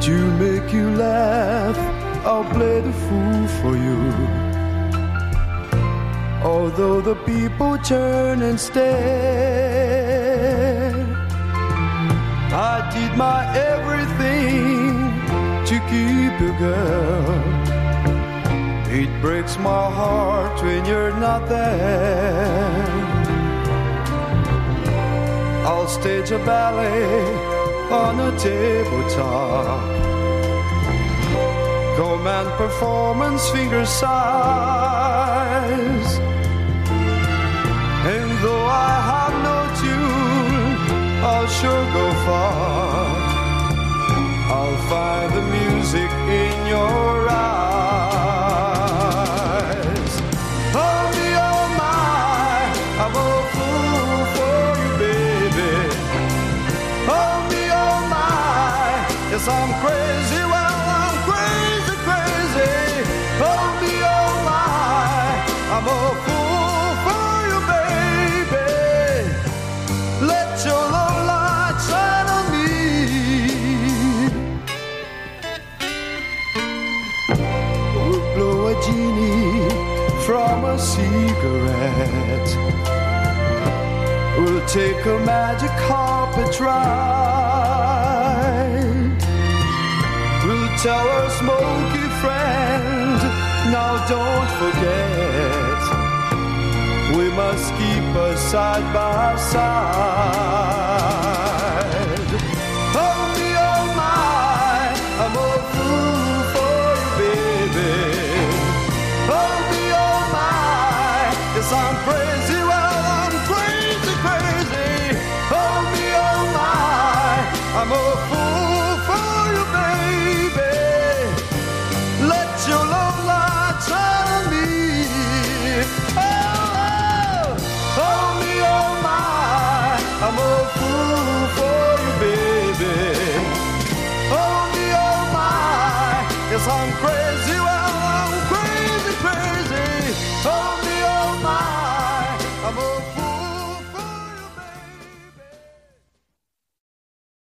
To make you laugh, I'll play the fool for you. Although the people turn and stare, I did my everything to keep you, girl. It breaks my heart when you're not there. I'll stage a ballet on a tabletop. Command performance finger size. And though I have no tune, I'll sure go far. I'll find the music in your yes I'm crazy. Well, I'm crazy, crazy. Oh me, oh my, I'm a fool for you, baby. Let your love light shine on me. We'll blow a genie from a cigarette. We'll take a magic carpet ride. Tell our smoky friend, now don't forget. We must keep us side by side. Oh me, oh my, I'm a fool for you, baby. Oh me, oh my, yes I'm crazy, well I'm crazy, crazy. Oh me, oh my, I'm a fool I'm